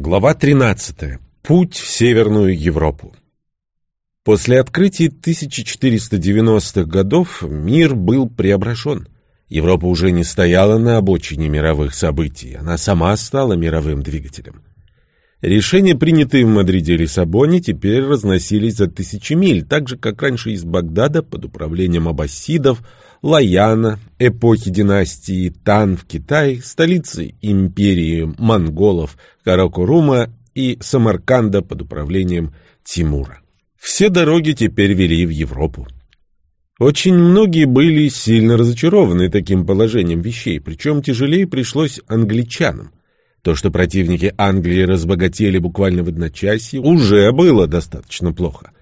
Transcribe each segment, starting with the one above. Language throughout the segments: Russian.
Глава 13. Путь в Северную Европу. После открытия 1490-х годов мир был преображен. Европа уже не стояла на обочине мировых событий, она сама стала мировым двигателем. Решения, принятые в Мадриде и Лиссабоне, теперь разносились за тысячи миль, так же, как раньше из Багдада под управлением аббасидов, Лаяна, эпохи династии Тан в Китае, столицы империи монголов Каракурума и Самарканда под управлением Тимура. Все дороги теперь вели в Европу. Очень многие были сильно разочарованы таким положением вещей, причем тяжелее пришлось англичанам. То, что противники Англии разбогатели буквально в одночасье, уже было достаточно плохо.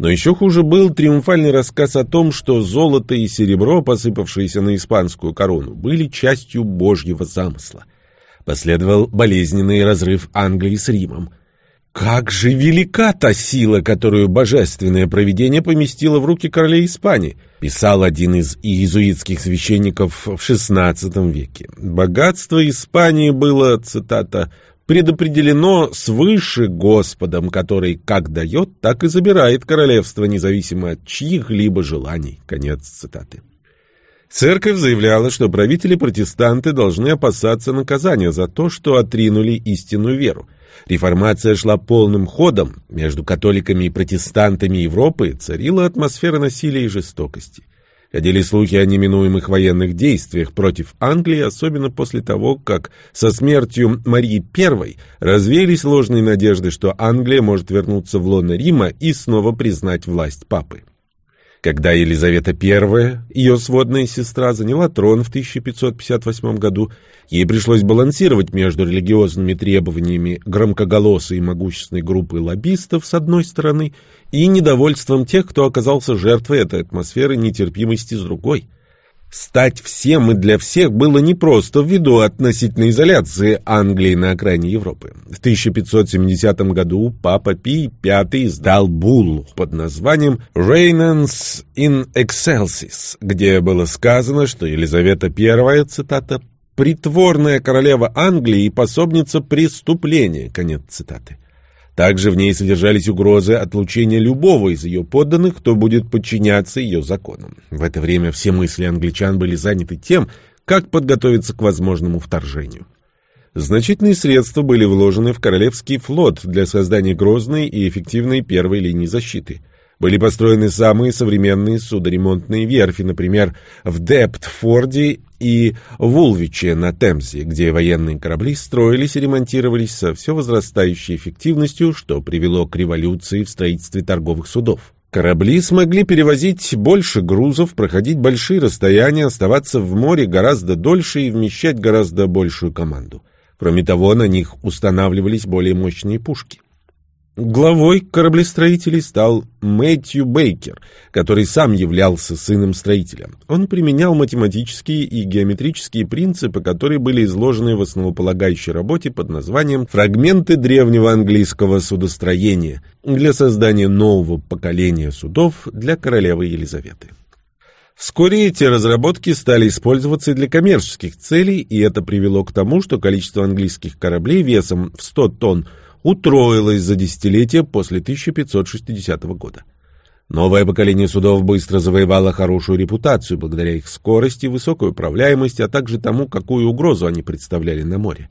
Но еще хуже был триумфальный рассказ о том, что золото и серебро, посыпавшиеся на испанскую корону, были частью Божьего замысла. Последовал болезненный разрыв Англии с Римом. Как же велика та сила, которую божественное провидение поместило в руки королей Испании, писал один из иезуитских священников в XVI веке. Богатство Испании было, цитата, предопределено свыше Господом, который как дает, так и забирает королевство, независимо от чьих-либо желаний. Конец цитаты. Церковь заявляла, что правители-протестанты должны опасаться наказания за то, что отринули истинную веру. Реформация шла полным ходом. Между католиками и протестантами Европы царила атмосфера насилия и жестокости. Ходили слухи о неминуемых военных действиях против Англии, особенно после того, как со смертью Марии I развеялись ложные надежды, что Англия может вернуться в лоно Рима и снова признать власть папы. Когда Елизавета I, ее сводная сестра, заняла трон в 1558 году, ей пришлось балансировать между религиозными требованиями громкоголосой и могущественной группы лоббистов с одной стороны и недовольством тех, кто оказался жертвой этой атмосферы нетерпимости с другой – Стать всем и для всех было непросто ввиду относительной изоляции Англии на окраине Европы. В 1570 году папа Пий V издал буллу под названием «Regnans in Excelsis», где было сказано, что Елизавета I, цитата, «притворная королева Англии и пособница преступления», конец цитаты. Также в ней содержались угрозы отлучения любого из ее подданных, кто будет подчиняться ее законам. В это время все мысли англичан были заняты тем, как подготовиться к возможному вторжению. Значительные средства были вложены в Королевский флот для создания грозной и эффективной первой линии защиты. Были построены самые современные судоремонтные верфи, например, в Дептфорде и Вулвиче на Темзе, где военные корабли строились и ремонтировались со все возрастающей эффективностью, что привело к революции в строительстве торговых судов. Корабли смогли перевозить больше грузов, проходить большие расстояния, оставаться в море гораздо дольше и вмещать гораздо большую команду. Кроме того, на них устанавливались более мощные пушки. Главой кораблестроителей стал Мэтью Бейкер, который сам являлся сыном строителя. Он применял математические и геометрические принципы, которые были изложены в основополагающей работе под названием «Фрагменты древнего английского судостроения» для создания нового поколения судов для королевы Елизаветы. Вскоре эти разработки стали использоваться для коммерческих целей, и это привело к тому, что количество английских кораблей весом в 100 тонн утроилась за десятилетия после 1560 года. Новое поколение судов быстро завоевало хорошую репутацию благодаря их скорости, высокой управляемости, а также тому, какую угрозу они представляли на море.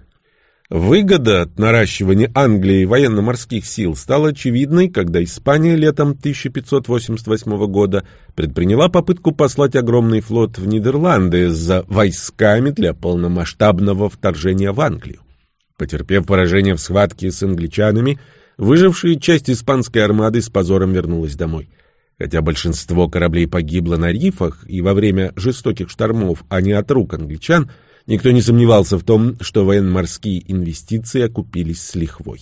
Выгода от наращивания Англии военно-морских сил стала очевидной, когда Испания летом 1588 года предприняла попытку послать огромный флот в Нидерланды за войсками для полномасштабного вторжения в Англию. Потерпев поражение в схватке с англичанами, выжившая часть испанской армады с позором вернулась домой. Хотя большинство кораблей погибло на рифах и во время жестоких штормов, а не от рук англичан, никто не сомневался в том, что военно-морские инвестиции окупились с лихвой.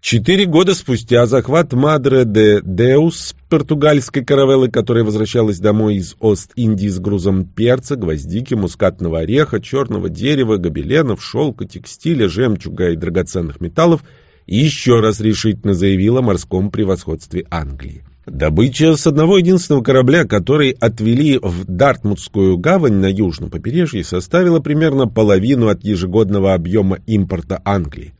Четыре года спустя захват Мадре де Деус, португальской каравеллы, которая возвращалась домой из Ост-Индии с грузом перца, гвоздики, мускатного ореха, черного дерева, гобеленов, шелка, текстиля, жемчуга и драгоценных металлов, еще раз решительно заявил о морском превосходстве Англии. Добыча с одного единственного корабля, который отвели в Дартмутскую гавань на южном побережье, составила примерно половину от ежегодного объема импорта Англии.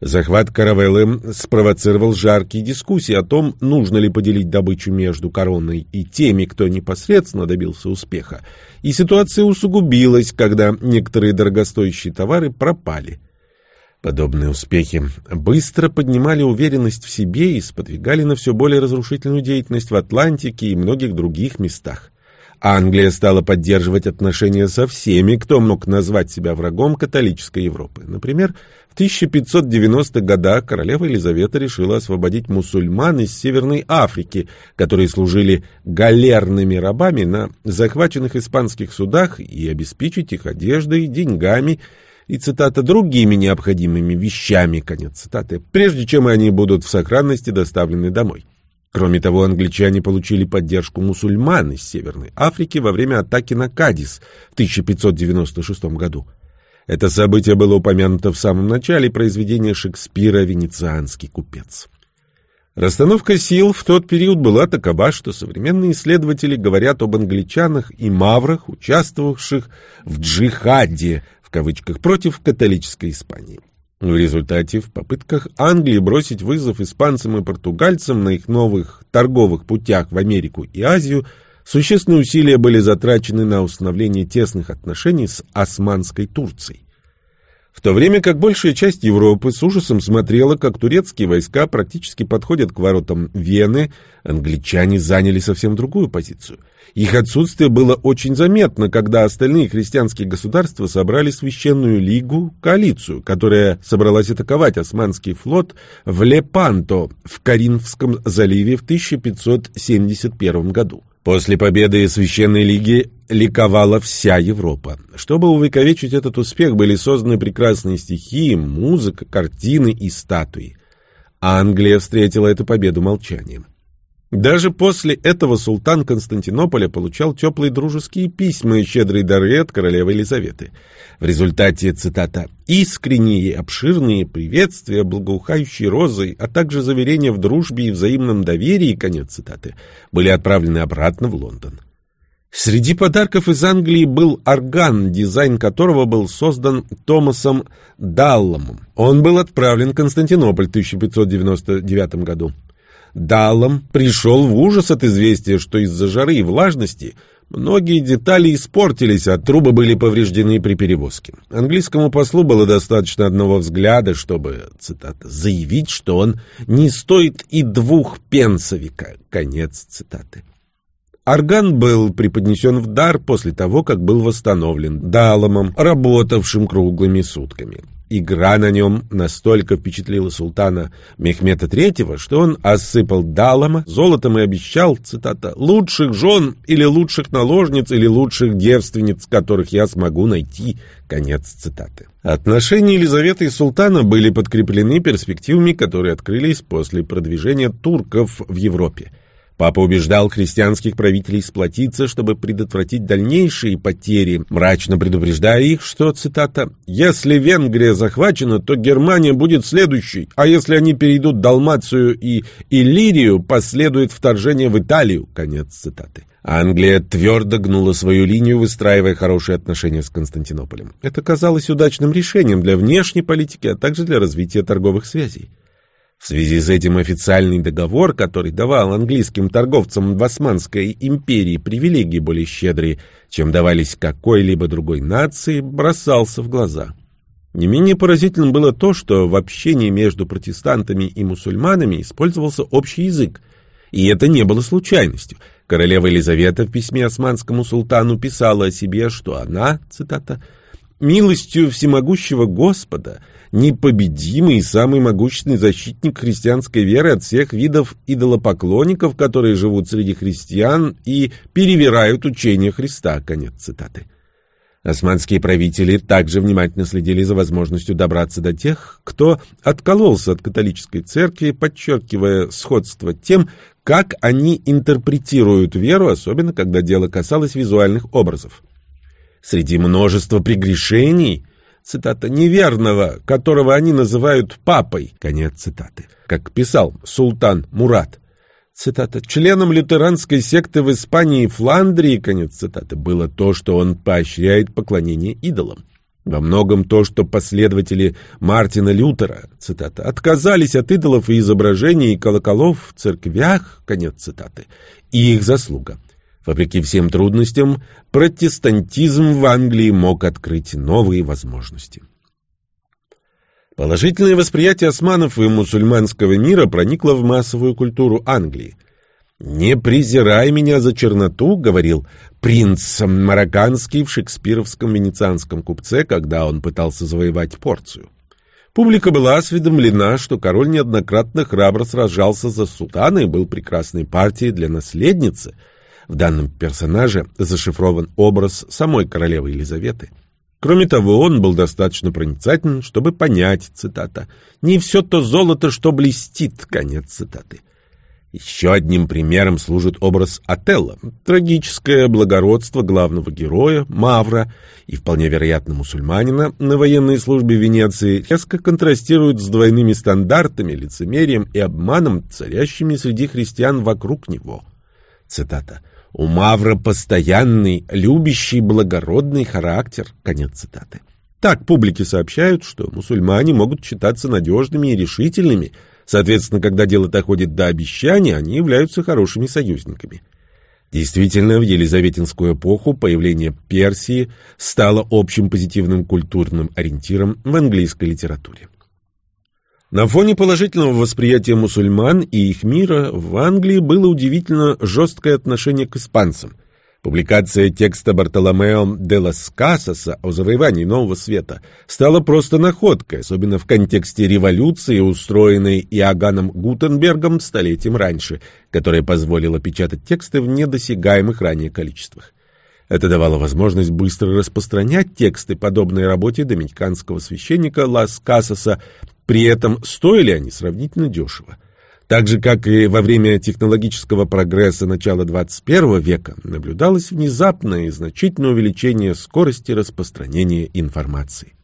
Захват Каравеллы спровоцировал жаркие дискуссии о том, нужно ли поделить добычу между короной и теми, кто непосредственно добился успеха. И ситуация усугубилась, когда некоторые дорогостоящие товары пропали. Подобные успехи быстро поднимали уверенность в себе и сподвигали на все более разрушительную деятельность в Атлантике и многих других местах. Англия стала поддерживать отношения со всеми, кто мог назвать себя врагом католической Европы. Например, в 1590-х годах королева Елизавета решила освободить мусульман из Северной Африки, которые служили галерными рабами на захваченных испанских судах, и обеспечить их одеждой, деньгами и, цитата, «другими необходимыми вещами», конец цитаты, прежде чем они будут в сохранности доставлены домой. Кроме того, англичане получили поддержку мусульман из Северной Африки во время атаки на Кадис в 1596 году. Это событие было упомянуто в самом начале произведения Шекспира «Венецианский купец». Расстановка сил в тот период была такова, что современные исследователи говорят об англичанах и маврах, участвовавших в «джихаде» в кавычках против католической Испании. В результате в попытках Англии бросить вызов испанцам и португальцам на их новых торговых путях в Америку и Азию существенные усилия были затрачены на установление тесных отношений с Османской Турцией. В то время как большая часть Европы с ужасом смотрела, как турецкие войска практически подходят к воротам Вены, англичане заняли совсем другую позицию. Их отсутствие было очень заметно, когда остальные христианские государства собрали священную лигу, коалицию, которая собралась атаковать османский флот в Лепанто в Каринфском заливе в 1571 году. После победы Священной Лиги ликовала вся Европа. Чтобы увековечить этот успех, были созданы прекрасные стихи, музыка, картины и статуи. Англия встретила эту победу молчанием. Даже после этого султан Константинополя получал теплые дружеские письма и щедрые дары от королевы Елизаветы. В результате, цитата, «искренние обширные приветствия, благоухающие розой, а также заверения в дружбе и взаимном доверии», конец цитаты, были отправлены обратно в Лондон. Среди подарков из Англии был орган, дизайн которого был создан Томасом Далломом. Он был отправлен в Константинополь в 1599 году. Даллом пришел в ужас от известия, что из-за жары и влажности многие детали испортились, а трубы были повреждены при перевозке. Английскому послу было достаточно одного взгляда, чтобы, цитата, «заявить, что он не стоит и двух пенсовика». Конец цитаты. Орган был преподнесен в дар после того, как был восстановлен Даломом, работавшим круглыми сутками. Игра на нем настолько впечатлила султана Мехмета III, что он осыпал Далама золотом и обещал, цитата, «лучших жен или лучших наложниц или лучших девственниц, которых я смогу найти». Конец цитаты. Отношения Елизаветы и султана были подкреплены перспективами, которые открылись после продвижения турков в Европе. Папа убеждал христианских правителей сплотиться, чтобы предотвратить дальнейшие потери, мрачно предупреждая их, что, цитата, «если Венгрия захвачена, то Германия будет следующей, а если они перейдут Далмацию и Иллирию, последует вторжение в Италию». Конец цитаты. Англия твердо гнула свою линию, выстраивая хорошие отношения с Константинополем. Это казалось удачным решением для внешней политики, а также для развития торговых связей. В связи с этим официальный договор, который давал английским торговцам в Османской империи привилегии более щедрые, чем давались какой-либо другой нации, бросался в глаза. Не менее поразительным было то, что в общении между протестантами и мусульманами использовался общий язык. И это не было случайностью. Королева Елизавета в письме османскому султану писала о себе, что она, цитата, «милостью всемогущего Господа – непобедимый и самый могущественный защитник христианской веры от всех видов идолопоклонников, которые живут среди христиан и перевирают учение Христа. Конец цитаты. Османские правители также внимательно следили за возможностью добраться до тех, кто откололся от католической церкви, подчеркивая сходство тем, как они интерпретируют веру, особенно когда дело касалось визуальных образов. Среди множества прегрешений – цитата, неверного, которого они называют папой, конец цитаты, как писал султан Мурат. Цитата, членом лютеранской секты в Испании и Фландрии, конец цитаты, было то, что он поощряет поклонение идолам. Во многом то, что последователи Мартина Лютера, цитата, отказались от идолов и изображений и колоколов в церквях, конец цитаты, и их заслуга. Вопреки всем трудностям, протестантизм в Англии мог открыть новые возможности. Положительное восприятие османов и мусульманского мира проникло в массовую культуру Англии. «Не презирай меня за черноту», — говорил принц Марокканский в шекспировском венецианском купце, когда он пытался завоевать Порцию. Публика была осведомлена, что король неоднократно храбро сражался за султана и был прекрасной партией для наследницы. В данном персонаже зашифрован образ самой королевы Елизаветы. Кроме того, он был достаточно проницателен, чтобы понять, цитата, «не все то золото, что блестит», конец цитаты. Еще одним примером служит образ Отелло, трагическое благородство главного героя, Мавра, и вполне вероятно мусульманина на военной службе Венеции резко контрастирует с двойными стандартами, лицемерием и обманом, царящими среди христиан вокруг него. Цитата. «У Мавра постоянный, любящий, благородный характер». Конец цитаты. Так публике сообщают, что мусульмане могут считаться надежными и решительными – Соответственно, когда дело доходит до обещаний, они являются хорошими союзниками. Действительно, в Елизаветинскую эпоху появление Персии стало общим позитивным культурным ориентиром в английской литературе. На фоне положительного восприятия мусульман и их мира в Англии было удивительно жесткое отношение к испанцам – Публикация текста Бартоломео де лас Касаса о завоевании Нового Света стала просто находкой, особенно в контексте революции, устроенной Иоганном Гутенбергом столетием раньше, которая позволила печатать тексты в недосягаемых ранее количествах. Это давало возможность быстро распространять тексты, подобной работе доминиканского священника Лас Касаса, при этом стоили они сравнительно дешево. Так же, как и во время технологического прогресса начала 21 века, наблюдалось внезапное и значительное увеличение скорости распространения информации.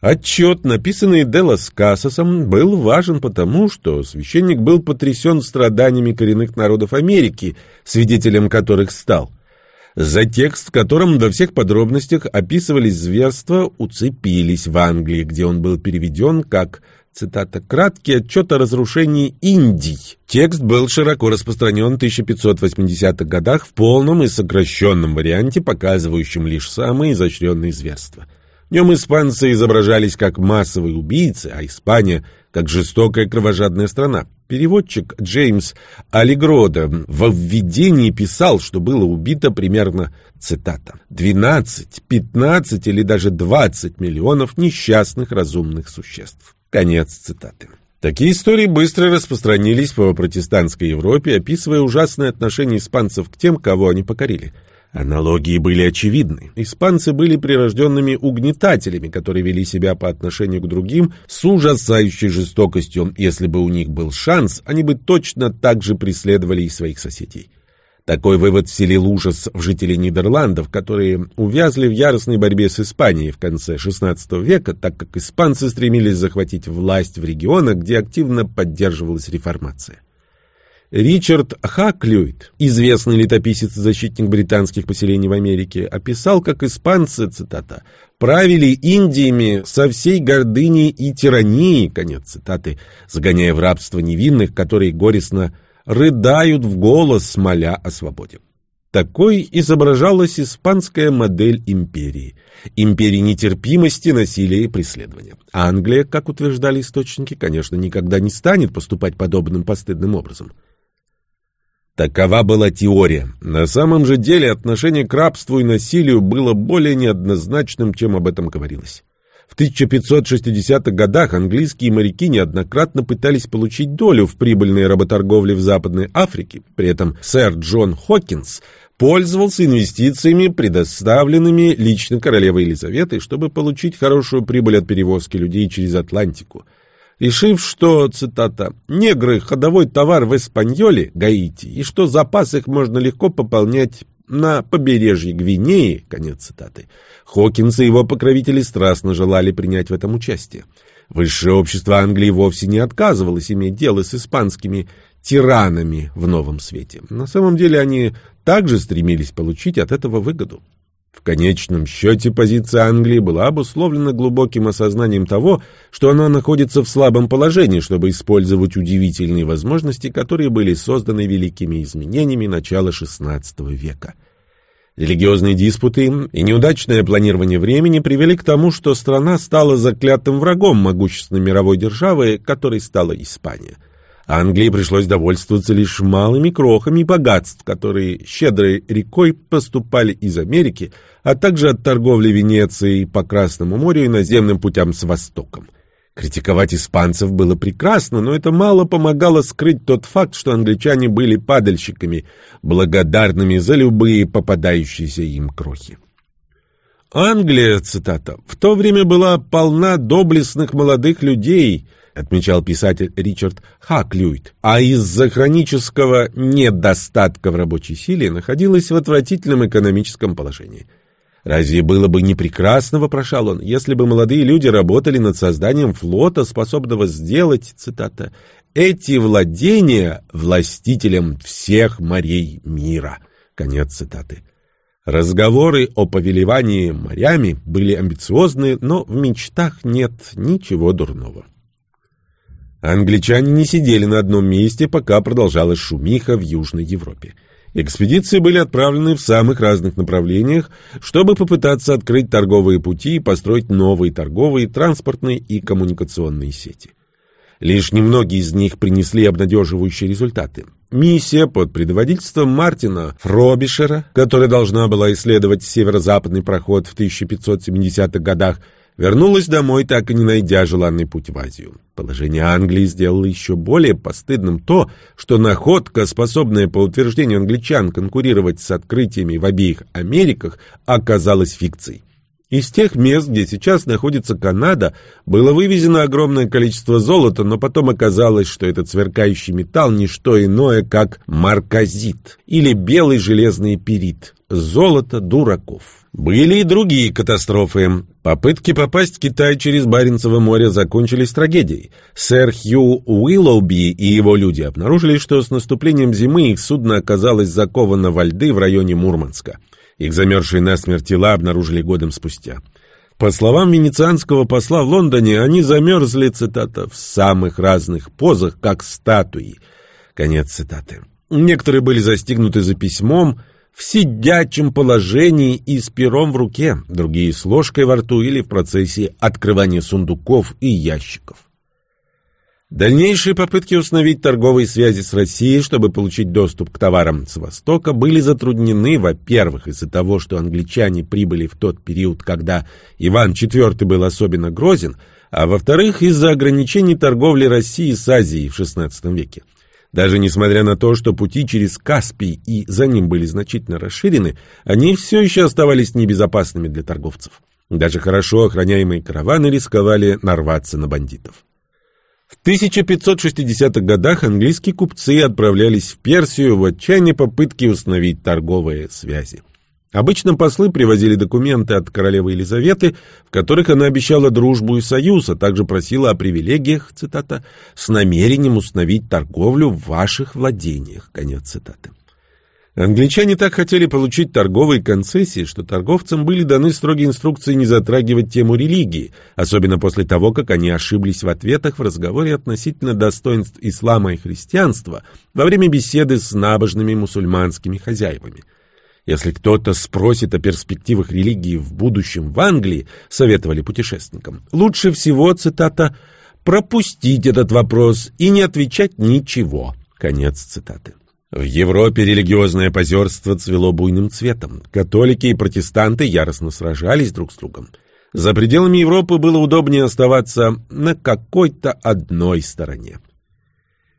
Отчет, написанный Делос Кассосом, был важен потому, что священник был потрясен страданиями коренных народов Америки, свидетелем которых стал. За текст, в котором во всех подробностях описывались зверства, уцепились в Англии, где он был переведен как цитата, «краткий отчет о разрушении Индий». Текст был широко распространен в 1580-х годах в полном и сокращенном варианте, показывающем лишь самые изощренные зверства. В нем испанцы изображались как массовые убийцы, а Испания — как жестокая кровожадная страна. Переводчик Джеймс Алигрода в введении писал, что было убито примерно, цитата, 12, 15 или даже 20 миллионов несчастных разумных существ. Конец цитаты. Такие истории быстро распространились по протестантской Европе, описывая ужасное отношение испанцев к тем, кого они покорили. Аналогии были очевидны. Испанцы были прирожденными угнетателями, которые вели себя по отношению к другим с ужасающей жестокостью. Если бы у них был шанс, они бы точно так же преследовали и своих соседей. Такой вывод вселил ужас в жителей Нидерландов, которые увязли в яростной борьбе с Испанией в конце XVI века, так как испанцы стремились захватить власть в регионах, где активно поддерживалась реформация. Ричард Хаклюйт, известный летописец и защитник британских поселений в Америке, описал, как испанцы, цитата, «правили Индиями со всей гордыней и тиранией», конец цитаты, загоняя в рабство невинных, которые горестно рыдают в голос, моля о свободе. Такой изображалась испанская модель империи. Империи нетерпимости, насилия и преследования. Англия, как утверждали источники, конечно, никогда не станет поступать подобным постыдным образом. Такова была теория. На самом же деле отношение к рабству и насилию было более неоднозначным, чем об этом говорилось. В 1560-х годах английские моряки неоднократно пытались получить долю в прибыльной работорговле в Западной Африке. При этом сэр Джон Хокинс пользовался инвестициями, предоставленными лично королевой Елизаветой, чтобы получить хорошую прибыль от перевозки людей через Атлантику. Решив, что, цитата, «негры – ходовой товар в Эспаньоле, Гаити, и что запас их можно легко пополнять на побережье Гвинеи, конец цитаты, Хокинс и его покровители страстно желали принять в этом участие. Высшее общество Англии вовсе не отказывалось иметь дело с испанскими тиранами в новом свете. На самом деле они также стремились получить от этого выгоду. В конечном счете позиция Англии была обусловлена глубоким осознанием того, что она находится в слабом положении, чтобы использовать удивительные возможности, которые были созданы великими изменениями начала XVI века. Религиозные диспуты и неудачное планирование времени привели к тому, что страна стала заклятым врагом могущественной мировой державы, которой стала Испания – Англии пришлось довольствоваться лишь малыми крохами богатств, которые щедрой рекой поступали из Америки, а также от торговли Венецией по Красному морю и наземным путям с Востоком. Критиковать испанцев было прекрасно, но это мало помогало скрыть тот факт, что англичане были падальщиками, благодарными за любые попадающиеся им крохи. Англия, цитата, в то время была полна доблестных молодых людей, отмечал писатель Ричард Хаклюйт, а из-за хронического недостатка в рабочей силе находилась в отвратительном экономическом положении. Разве было бы не прекрасно, вопрошал он, если бы молодые люди работали над созданием флота, способного сделать, цитата, «эти владения властителем всех морей мира». Конец цитаты. Разговоры о повелевании морями были амбициозны, но в мечтах нет ничего дурного. Англичане не сидели на одном месте, пока продолжалась шумиха в Южной Европе. Экспедиции были отправлены в самых разных направлениях, чтобы попытаться открыть торговые пути и построить новые торговые, транспортные и коммуникационные сети. Лишь немногие из них принесли обнадеживающие результаты. Миссия под предводительством Мартина Фробишера, которая должна была исследовать северо-западный проход в 1570-х годах, вернулась домой, так и не найдя желанный путь в Азию. Положение Англии сделало еще более постыдным то, что находка, способная по утверждению англичан конкурировать с открытиями в обеих Америках, оказалась фикцией. Из тех мест, где сейчас находится Канада, было вывезено огромное количество золота, но потом оказалось, что этот сверкающий металл не что иное, как марказит или белый железный перит, золото дураков. Были и другие катастрофы. Попытки попасть в Китай через Баренцево море закончились трагедией. Сэр Хью Уиллоуби и его люди обнаружили, что с наступлением зимы их судно оказалось заковано во льды в районе Мурманска. Их замерзшие насмерть тела обнаружили годом спустя. По словам венецианского посла в Лондоне, они замерзли, цитата, в самых разных позах, как статуи. Конец цитаты. Некоторые были застигнуты за письмом в сидячем положении и с пером в руке, другие с ложкой во рту или в процессе открывания сундуков и ящиков. Дальнейшие попытки установить торговые связи с Россией, чтобы получить доступ к товарам с Востока, были затруднены, во-первых, из-за того, что англичане прибыли в тот период, когда Иван IV был особенно грозен, а во-вторых, из-за ограничений торговли России с Азией в XVI веке. Даже несмотря на то, что пути через Каспий и за ним были значительно расширены, они все еще оставались небезопасными для торговцев. Даже хорошо охраняемые караваны рисковали нарваться на бандитов. В 1560-х годах английские купцы отправлялись в Персию в отчаянной попытке установить торговые связи. Обычно послы привозили документы от королевы Елизаветы, в которых она обещала дружбу и союз, а также просила о привилегиях, цитата, «с намерением установить торговлю в ваших владениях», конец цитаты. Англичане так хотели получить торговые концессии, что торговцам были даны строгие инструкции не затрагивать тему религии, особенно после того, как они ошиблись в ответах в разговоре относительно достоинств ислама и христианства во время беседы с набожными мусульманскими хозяевами. Если кто-то спросит о перспективах религии в будущем в Англии, советовали путешественникам, лучше всего, цитата, «пропустить этот вопрос и не отвечать ничего». Конец цитаты. В Европе религиозное позерство цвело буйным цветом. Католики и протестанты яростно сражались друг с другом. За пределами Европы было удобнее оставаться на какой-то одной стороне.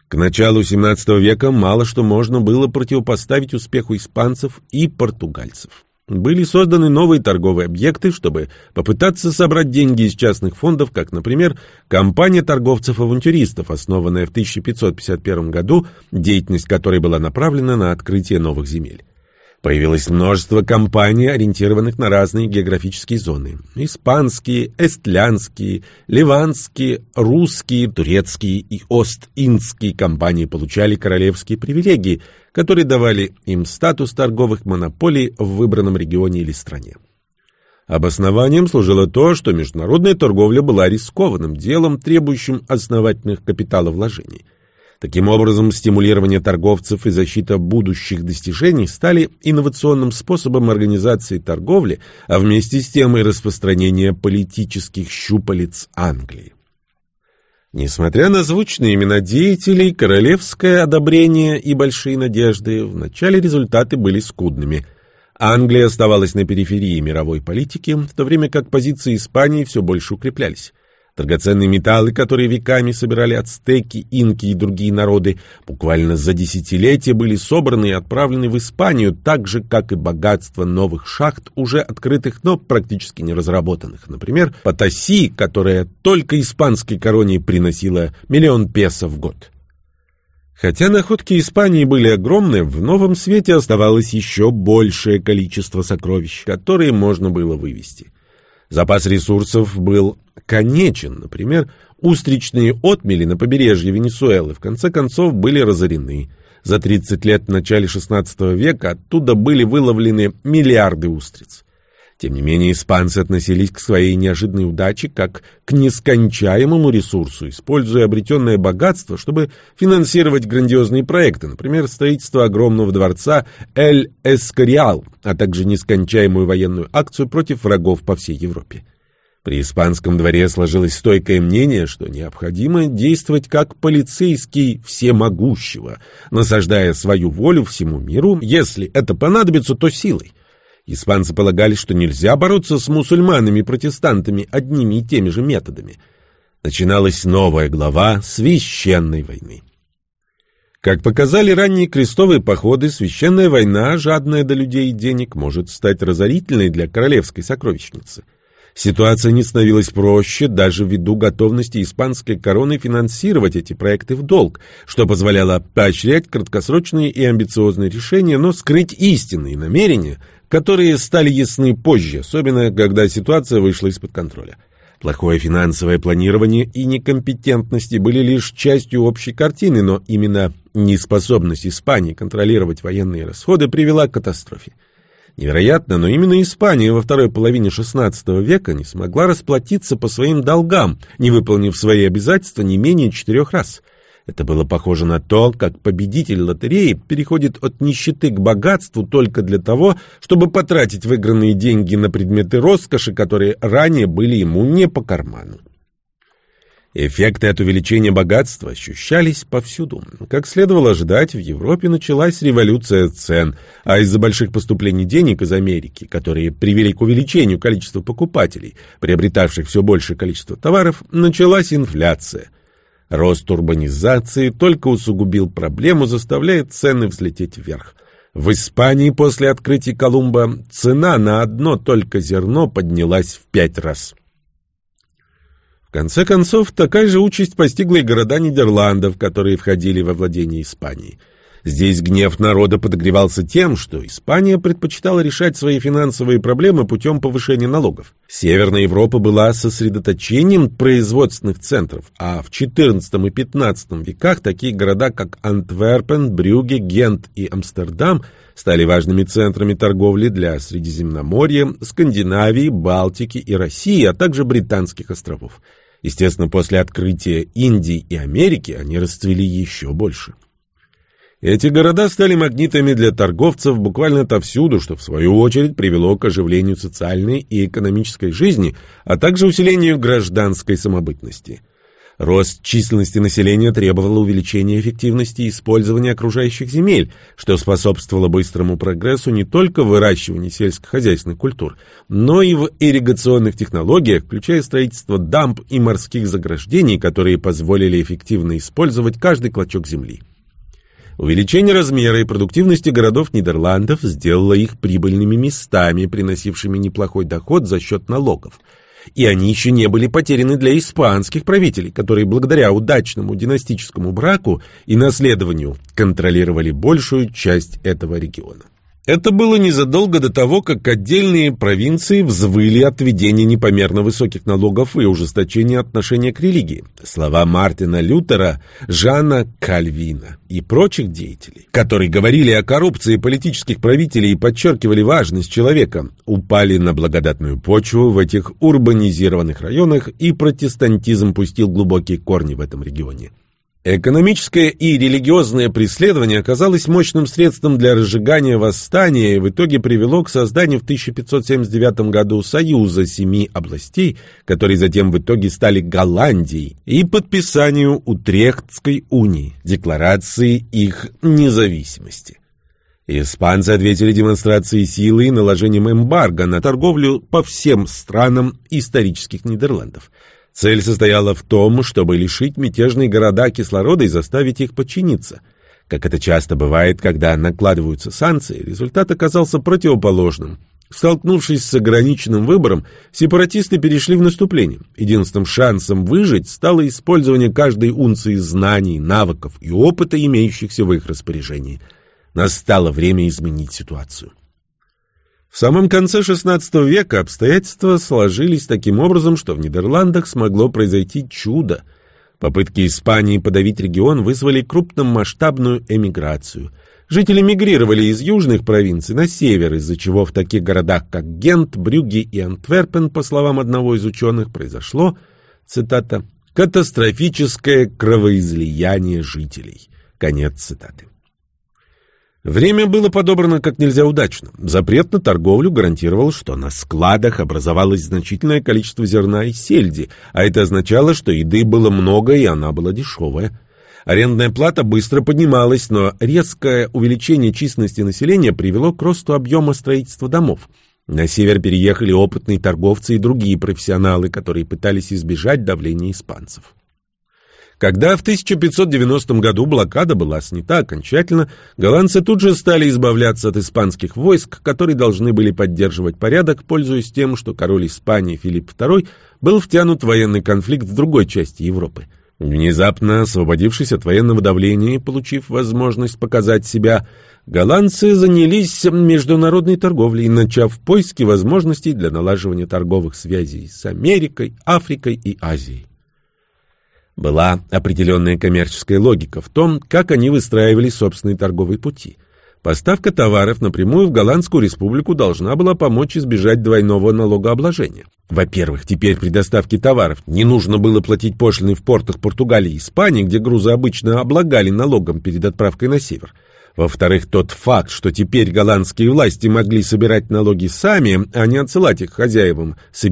К началу XVII века мало что можно было противопоставить успеху испанцев и португальцев. Были созданы новые торговые объекты, чтобы попытаться собрать деньги из частных фондов, как, например, компания торговцев-авантюристов, основанная в 1551 году, деятельность которой была направлена на открытие новых земель. Появилось множество компаний, ориентированных на разные географические зоны. Испанские, эстлянские, ливанские, русские, турецкие и ост-индские компании получали королевские привилегии, которые давали им статус торговых монополий в выбранном регионе или стране. Обоснованием служило то, что международная торговля была рискованным делом, требующим основательных капиталовложений. Таким образом, стимулирование торговцев и защита будущих достижений стали инновационным способом организации торговли, а вместе с тем и распространения политических щупалец Англии. Несмотря на звучные имена деятелей, королевское одобрение и большие надежды, вначале результаты были скудными – Англия оставалась на периферии мировой политики, в то время как позиции Испании все больше укреплялись. Драгоценные металлы, которые веками собирали ацтеки, инки и другие народы, буквально за десятилетия были собраны и отправлены в Испанию, так же, как и богатство новых шахт, уже открытых, но практически не разработанных. Например, Потаси, которая только испанской короне приносила миллион песо в год. Хотя находки Испании были огромны, в новом свете оставалось еще большее количество сокровищ, которые можно было вывести. Запас ресурсов был конечен, например, устричные отмели на побережье Венесуэлы в конце концов были разорены. За 30 лет в начале XVI века оттуда были выловлены миллиарды устриц. Тем не менее, испанцы относились к своей неожиданной удаче как к нескончаемому ресурсу, используя обретенное богатство, чтобы финансировать грандиозные проекты, например, строительство огромного дворца Эль Эскориал, а также нескончаемую военную акцию против врагов по всей Европе. При испанском дворе сложилось стойкое мнение, что необходимо действовать как полицейский всемогущего, насаждая свою волю всему миру, если это понадобится, то силой. Испанцы полагали, что нельзя бороться с мусульманами-протестантами одними и теми же методами. Начиналась новая глава священной войны. Как показали ранние крестовые походы, священная война, жадная до людей и денег, может стать разорительной для королевской сокровищницы – Ситуация не становилась проще даже ввиду готовности испанской короны финансировать эти проекты в долг, что позволяло поощрять краткосрочные и амбициозные решения, но скрыть истинные намерения, которые стали ясны позже, особенно когда ситуация вышла из-под контроля. Плохое финансовое планирование и некомпетентности были лишь частью общей картины, но именно неспособность Испании контролировать военные расходы привела к катастрофе. Невероятно, но именно Испания во второй половине XVI века не смогла расплатиться по своим долгам, не выполнив свои обязательства не менее четырех раз. Это было похоже на то, как победитель лотереи переходит от нищеты к богатству только для того, чтобы потратить выигранные деньги на предметы роскоши, которые ранее были ему не по карману. Эффекты от увеличения богатства ощущались повсюду. Как следовало ожидать, в Европе началась революция цен, а из-за больших поступлений денег из Америки, которые привели к увеличению количества покупателей, приобретавших все большее количество товаров, началась инфляция. Рост урбанизации только усугубил проблему, заставляя цены взлететь вверх. В Испании после открытия Колумба цена на одно только зерно поднялась в пять раз. В конце концов, такая же участь постигла и города Нидерландов, которые входили во владение Испании. Здесь гнев народа подогревался тем, что Испания предпочитала решать свои финансовые проблемы путем повышения налогов. Северная Европа была сосредоточением производственных центров, а в XIV и XV веках такие города, как Антверпен, Брюге, Гент и Амстердам стали важными центрами торговли для Средиземноморья, Скандинавии, Балтики и России, а также Британских островов. Естественно, после открытия Индии и Америки они расцвели еще больше. Эти города стали магнитами для торговцев буквально отовсюду, что в свою очередь привело к оживлению социальной и экономической жизни, а также усилению гражданской самобытности – Рост численности населения требовал увеличения эффективности использования окружающих земель, что способствовало быстрому прогрессу не только в выращивании сельскохозяйственных культур, но и в ирригационных технологиях, включая строительство дамб и морских заграждений, которые позволили эффективно использовать каждый клочок земли. Увеличение размера и продуктивности городов Нидерландов сделало их прибыльными местами, приносившими неплохой доход за счет налогов – и они еще не были потеряны для испанских правителей, которые благодаря удачному династическому браку и наследованию контролировали большую часть этого региона. Это было незадолго до того, как отдельные провинции взвыли от введения непомерно высоких налогов и ужесточения отношения к религии. Слова Мартина Лютера, Жана Кальвина и прочих деятелей, которые говорили о коррупции политических правителей и подчеркивали важность человека, упали на благодатную почву в этих урбанизированных районах, и протестантизм пустил глубокие корни в этом регионе. Экономическое и религиозное преследование оказалось мощным средством для разжигания восстания и в итоге привело к созданию в 1579 году Союза семи областей, которые затем в итоге стали Голландией, и подписанию Утрехтской унии, декларации их независимости. Испанцы ответили демонстрацией силы и наложением эмбарго на торговлю по всем странам исторических Нидерландов – Цель состояла в том, чтобы лишить мятежные города кислорода и заставить их подчиниться. Как это часто бывает, когда накладываются санкции, результат оказался противоположным. Столкнувшись с ограниченным выбором, сепаратисты перешли в наступление. Единственным шансом выжить стало использование каждой унции знаний, навыков и опыта, имеющихся в их распоряжении. Настало время изменить ситуацию. В самом конце XVI века обстоятельства сложились таким образом, что в Нидерландах смогло произойти чудо. Попытки Испании подавить регион вызвали крупномасштабную эмиграцию. Жители мигрировали из южных провинций на север, из-за чего в таких городах, как Гент, Брюгге и Антверпен, по словам одного из ученых, произошло, цитата, «катастрофическое кровоизлияние жителей». Конец цитаты. Время было подобрано как нельзя удачно. Запрет на торговлю гарантировал, что на складах образовалось значительное количество зерна и сельди, а это означало, что еды было много и она была дешевая. Арендная плата быстро поднималась, но резкое увеличение численности населения привело к росту объема строительства домов. На север переехали опытные торговцы и другие профессионалы, которые пытались избежать давления испанцев. Когда в 1590 году блокада была снята окончательно, голландцы тут же стали избавляться от испанских войск, которые должны были поддерживать порядок, пользуясь тем, что король Испании Филипп II был втянут в военный конфликт в другой части Европы. Внезапно освободившись от военного давления и получив возможность показать себя, голландцы занялись международной торговлей, начав поиски возможностей для налаживания торговых связей с Америкой, Африкой и Азией. Была определенная коммерческая логика в том, как они выстраивали собственные торговые пути. Поставка товаров напрямую в Голландскую республику должна была помочь избежать двойного налогообложения. Во-первых, теперь при доставке товаров не нужно было платить пошлины в портах Португалии и Испании, где грузы обычно облагали налогом перед отправкой на север. Во-вторых, тот факт, что теперь голландские власти могли собирать налоги сами, а не отсылать их хозяевам с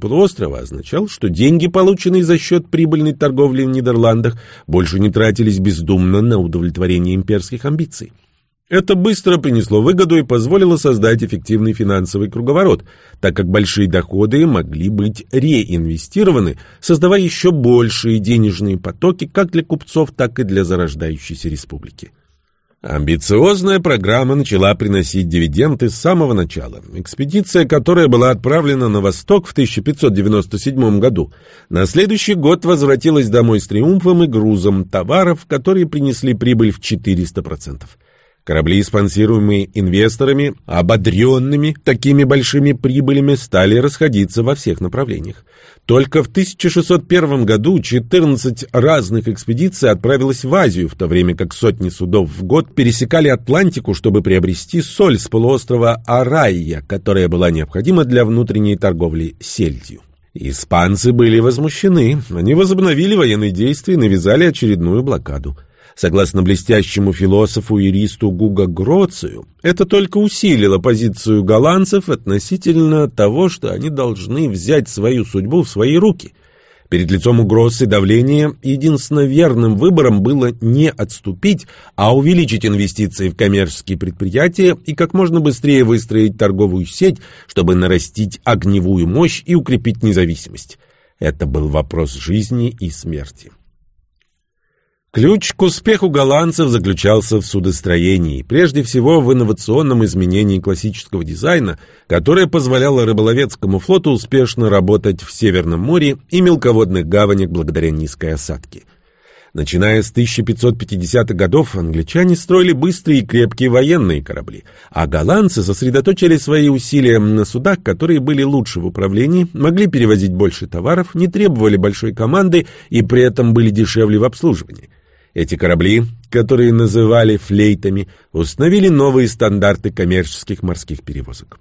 полуострова, означал, что деньги, полученные за счет прибыльной торговли в Нидерландах, больше не тратились бездумно на удовлетворение имперских амбиций. Это быстро принесло выгоду и позволило создать эффективный финансовый круговорот, так как большие доходы могли быть реинвестированы, создавая еще большие денежные потоки как для купцов, так и для зарождающейся республики. Амбициозная программа начала приносить дивиденды с самого начала. Экспедиция, которая была отправлена на восток в 1597 году, на следующий год возвратилась домой с триумфом и грузом товаров, которые принесли прибыль в 400%. Корабли, спонсируемые инвесторами, ободренными такими большими прибылями, стали расходиться во всех направлениях. Только в 1601 году 14 разных экспедиций отправилось в Азию, в то время как сотни судов в год пересекали Атлантику, чтобы приобрести соль с полуострова Арайя, которая была необходима для внутренней торговли сельдью. Испанцы были возмущены. Они возобновили военные действия и навязали очередную блокаду. Согласно блестящему философу-юристу Гуга Гроцию, это только усилило позицию голландцев относительно того, что они должны взять свою судьбу в свои руки. Перед лицом угроз и давления единственно верным выбором было не отступить, а увеличить инвестиции в коммерческие предприятия и как можно быстрее выстроить торговую сеть, чтобы нарастить огневую мощь и укрепить независимость. Это был вопрос жизни и смерти. Ключ к успеху голландцев заключался в судостроении, прежде всего в инновационном изменении классического дизайна, которое позволяло рыболовецкому флоту успешно работать в Северном море и мелководных гаванях благодаря низкой осадке. Начиная с 1550-х годов англичане строили быстрые и крепкие военные корабли, а голландцы сосредоточили свои усилия на судах, которые были лучше в управлении, могли перевозить больше товаров, не требовали большой команды и при этом были дешевле в обслуживании. Эти корабли, которые называли флейтами, установили новые стандарты коммерческих морских перевозок.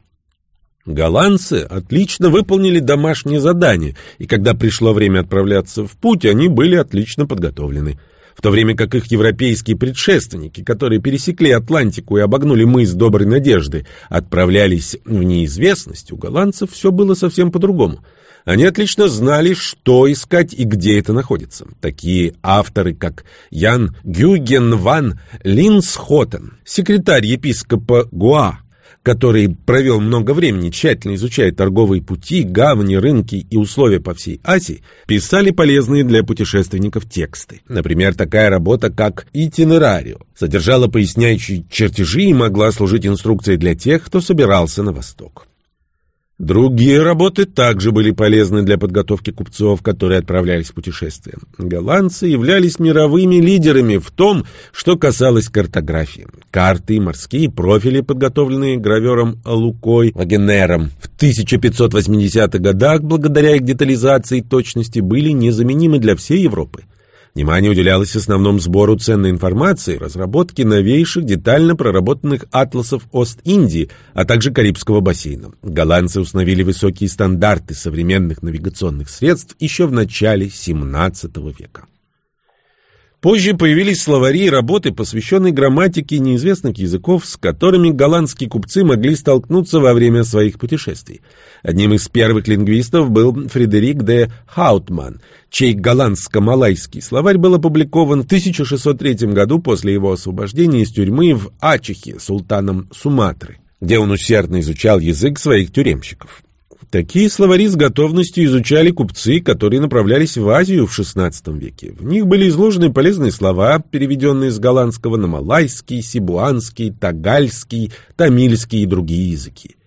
Голландцы отлично выполнили домашнее задание, и когда пришло время отправляться в путь, они были отлично подготовлены. В то время как их европейские предшественники, которые пересекли Атлантику и обогнули мыс Доброй Надежды, отправлялись в неизвестность, у голландцев все было совсем по-другому. Они отлично знали, что искать и где это находится. Такие авторы, как Ян Гюген ван Линсхотен, секретарь епископа Гуа, который провел много времени, тщательно изучая торговые пути, гавани, рынки и условия по всей Азии, писали полезные для путешественников тексты. Например, такая работа, как «Итинерарио», содержала поясняющие чертежи и могла служить инструкцией для тех, кто собирался на восток. Другие работы также были полезны для подготовки купцов, которые отправлялись в путешествие. Голландцы являлись мировыми лидерами в том, что касалось картографии. Карты и морские профили, подготовленные гравером Лукой Вагенером в 1580-х годах, благодаря их детализации и точности, были незаменимы для всей Европы. Внимание уделялось в основном сбору ценной информации, разработке новейших детально проработанных атласов Ост-Индии, а также Карибского бассейна. Голландцы установили высокие стандарты современных навигационных средств еще в начале XVII века. Позже появились словари и работы, посвященные грамматике неизвестных языков, с которыми голландские купцы могли столкнуться во время своих путешествий. Одним из первых лингвистов был Фредерик де Хаутман, чей голландско-малайский словарь был опубликован в 1603 году после его освобождения из тюрьмы в Ачехе султаном Суматры, где он усердно изучал язык своих тюремщиков. Такие словари с готовностью изучали купцы, которые направлялись в Азию в XVI веке. В них были изложены полезные слова, переведенные с голландского на малайский, сибуанский, тагальский, тамильский и другие языки.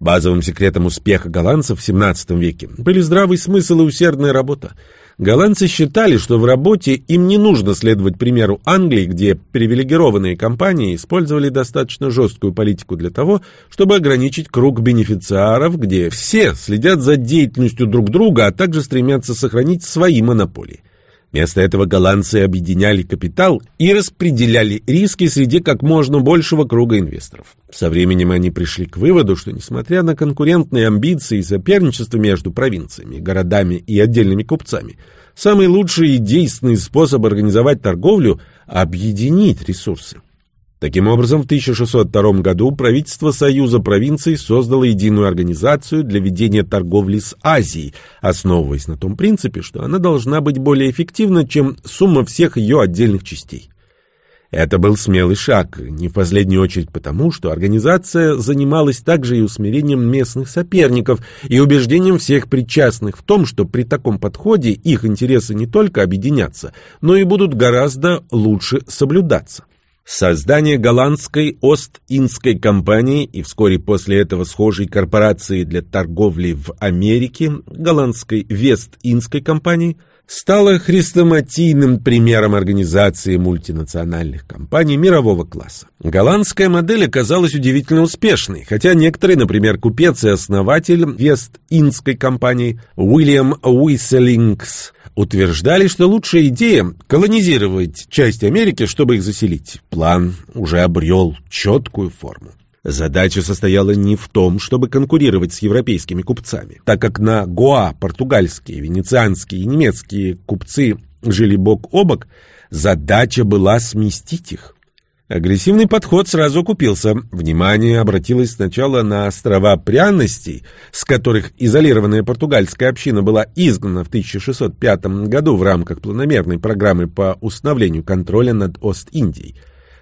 Базовым секретом успеха голландцев в XVII веке были здравый смысл и усердная работа. Голландцы считали, что в работе им не нужно следовать примеру Англии, где привилегированные компании использовали достаточно жесткую политику для того, чтобы ограничить круг бенефициаров, где все следят за деятельностью друг друга, а также стремятся сохранить свои монополии. Вместо этого голландцы объединяли капитал и распределяли риски среди как можно большего круга инвесторов. Со временем они пришли к выводу, что несмотря на конкурентные амбиции и соперничество между провинциями, городами и отдельными купцами, самый лучший и действенный способ организовать торговлю – объединить ресурсы. Таким образом, в 1602 году правительство Союза провинций создало единую организацию для ведения торговли с Азией, основываясь на том принципе, что она должна быть более эффективна, чем сумма всех ее отдельных частей. Это был смелый шаг, не в последнюю очередь потому, что организация занималась также и усмирением местных соперников и убеждением всех причастных в том, что при таком подходе их интересы не только объединятся, но и будут гораздо лучше соблюдаться. Создание голландской Ост-Индской компании и вскоре после этого схожей корпорации для торговли в Америке, голландской Вест-Индской компании, стало хрестоматийным примером организации мультинациональных компаний мирового класса. Голландская модель оказалась удивительно успешной, хотя некоторые, например, купец и основатель Вест-Индской компании Уильям Уисселингс утверждали, что лучшая идея – колонизировать часть Америки, чтобы их заселить. План уже обрел четкую форму. Задача состояла не в том, чтобы конкурировать с европейскими купцами, так как на Гоа португальские, венецианские и немецкие купцы жили бок о бок, задача была сместить их. Агрессивный подход сразу купился. Внимание обратилось сначала на острова пряностей, с которых изолированная португальская община была изгнана в 1605 году в рамках планомерной программы по установлению контроля над Ост-Индией.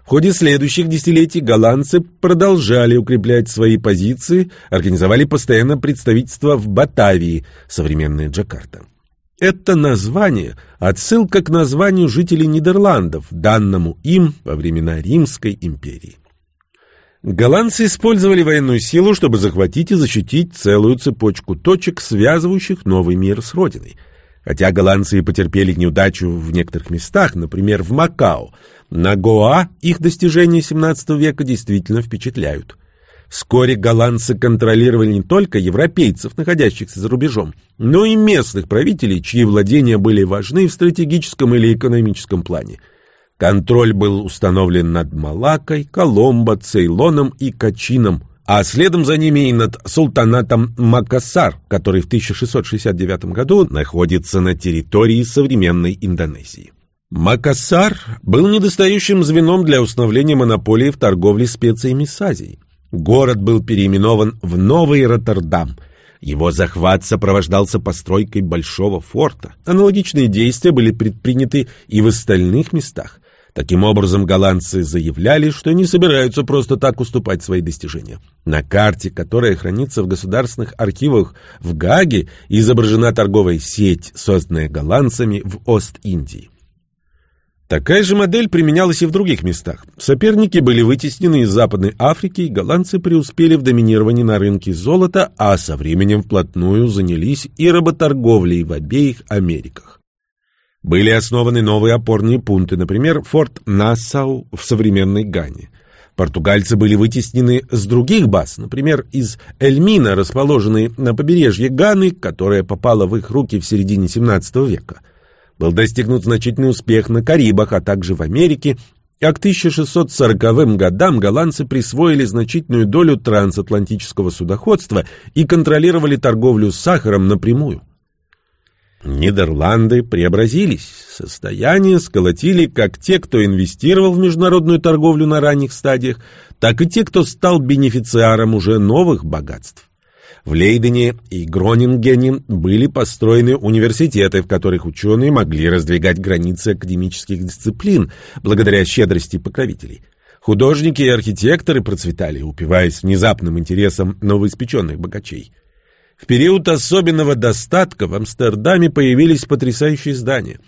В ходе следующих десятилетий голландцы продолжали укреплять свои позиции, организовали постоянно представительство в Батавии, современная Джакарта. Это название – отсылка к названию жителей Нидерландов, данному им во времена Римской империи. Голландцы использовали военную силу, чтобы захватить и защитить целую цепочку точек, связывающих новый мир с родиной. Хотя голландцы потерпели неудачу в некоторых местах, например, в Макао, на Гоа их достижения XVII века действительно впечатляют. Вскоре голландцы контролировали не только европейцев, находящихся за рубежом, но и местных правителей, чьи владения были важны в стратегическом или экономическом плане. Контроль был установлен над Малакой, Коломбо, Цейлоном и Качином, а следом за ними и над султанатом Макассар, который в 1669 году находится на территории современной Индонезии. Макассар был недостающим звеном для установления монополии в торговле специями с Азией. Город был переименован в Новый Роттердам. Его захват сопровождался постройкой большого форта. Аналогичные действия были предприняты и в остальных местах. Таким образом, голландцы заявляли, что не собираются просто так уступать свои достижения. На карте, которая хранится в государственных архивах в Гаге, изображена торговая сеть, созданная голландцами в Ост-Индии. Такая же модель применялась и в других местах. Соперники были вытеснены из Западной Африки, и голландцы преуспели в доминировании на рынке золота, а со временем вплотную занялись и работорговлей в обеих Америках. Были основаны новые опорные пункты, например, форт Нассау в современной Гане. Португальцы были вытеснены с других баз, например, из Эльмина, расположенной на побережье Ганы, которая попала в их руки в середине XVII века – был достигнут значительный успех на Карибах, а также в Америке, а к 1640 годам голландцы присвоили значительную долю трансатлантического судоходства и контролировали торговлю с сахаром напрямую. Нидерланды преобразились, состояние сколотили как те, кто инвестировал в международную торговлю на ранних стадиях, так и те, кто стал бенефициаром уже новых богатств. В Лейдене и Гронингене были построены университеты, в которых ученые могли раздвигать границы академических дисциплин благодаря щедрости покровителей. Художники и архитекторы процветали, упиваясь внезапным интересом новоиспеченных богачей. В период особенного достатка в Амстердаме появились потрясающие здания.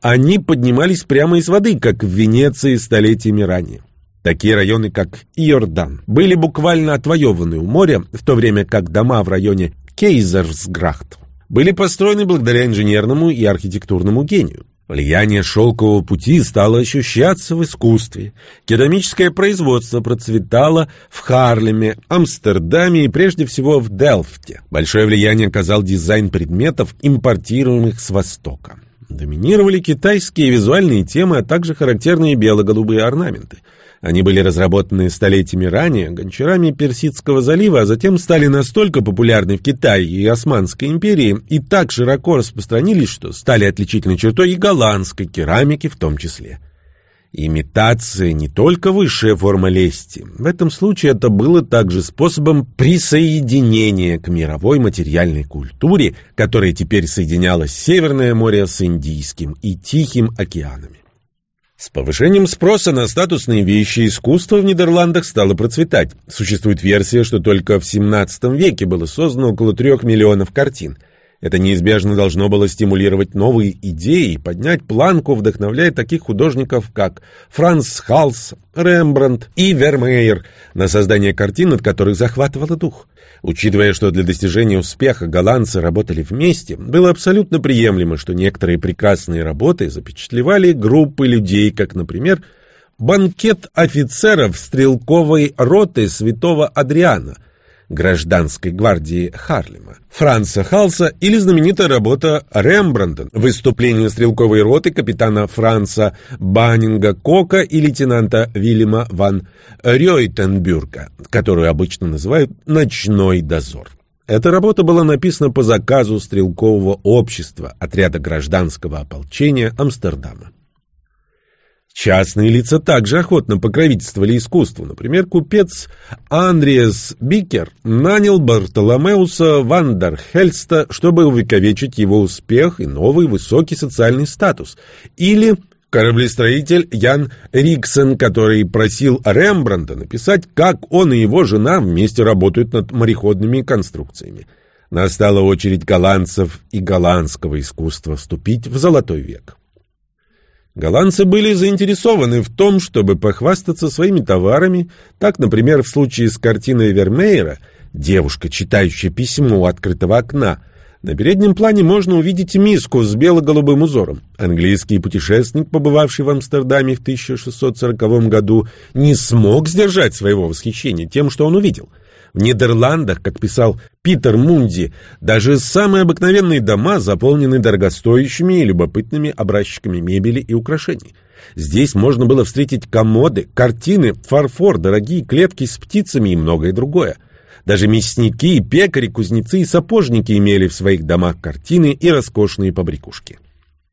Они поднимались прямо из воды, как в Венеции столетиями ранее. Такие районы, как Иордан, были буквально отвоеваны у моря, в то время как дома в районе Кейзерсграхт были построены благодаря инженерному и архитектурному гению. Влияние шелкового пути стало ощущаться в искусстве. Керамическое производство процветало в Харлеме, Амстердаме и прежде всего в Делфте. Большое влияние оказал дизайн предметов, импортируемых с Востока. Доминировали китайские визуальные темы, а также характерные бело-голубые орнаменты – они были разработаны столетиями ранее гончарами Персидского залива, а затем стали настолько популярны в Китае и Османской империи и так широко распространились, что стали отличительной чертой и голландской керамики в том числе. Имитация не только высшая форма лести. В этом случае это было также способом присоединения к мировой материальной культуре, которая теперь соединялась Северное море с Индийским и Тихим океанами. С повышением спроса на статусные вещи искусство в Нидерландах стало процветать. Существует версия, что только в XVII веке было создано около трех миллионов картин. Это неизбежно должно было стимулировать новые идеи поднять планку, вдохновляя таких художников, как Франц Халс, Рембрандт и Вермеер на создание картин, от которых захватывало дух. Учитывая, что для достижения успеха голландцы работали вместе, было абсолютно приемлемо, что некоторые прекрасные работы запечатлевали группы людей, как, например, «Банкет офицеров стрелковой роты святого Адриана», гражданской гвардии Харлема, Франца Халса или знаменитая работа Рембрандта «Выступление стрелковой роты капитана Франца Баннинга Кока и лейтенанта Вильяма ван Рёйтенбюрга», которую обычно называют «Ночной дозор». Эта работа была написана по заказу стрелкового общества отряда гражданского ополчения Амстердама. Частные лица также охотно покровительствовали искусству. Например, купец Андреас Бикер нанял Бартоломеуса Вандерхельста, чтобы увековечить его успех и новый высокий социальный статус. Или кораблестроитель Ян Риксен, который просил Рембрандта написать, как он и его жена вместе работают над мореходными конструкциями. Настала очередь голландцев и голландского искусства вступить в золотой век. Голландцы были заинтересованы в том, чтобы похвастаться своими товарами. Так, например, в случае с картиной Вермеера «Девушка, читающая письмо у открытого окна», На переднем плане можно увидеть миску с бело-голубым узором. Английский путешественник, побывавший в Амстердаме в 1640 году, не смог сдержать своего восхищения тем, что он увидел. В Нидерландах, как писал Питер Мунди, даже самые обыкновенные дома заполнены дорогостоящими и любопытными образчиками мебели и украшений. Здесь можно было встретить комоды, картины, фарфор, дорогие клетки с птицами и многое другое. Даже мясники, пекари, кузнецы и сапожники имели в своих домах картины и роскошные побрякушки.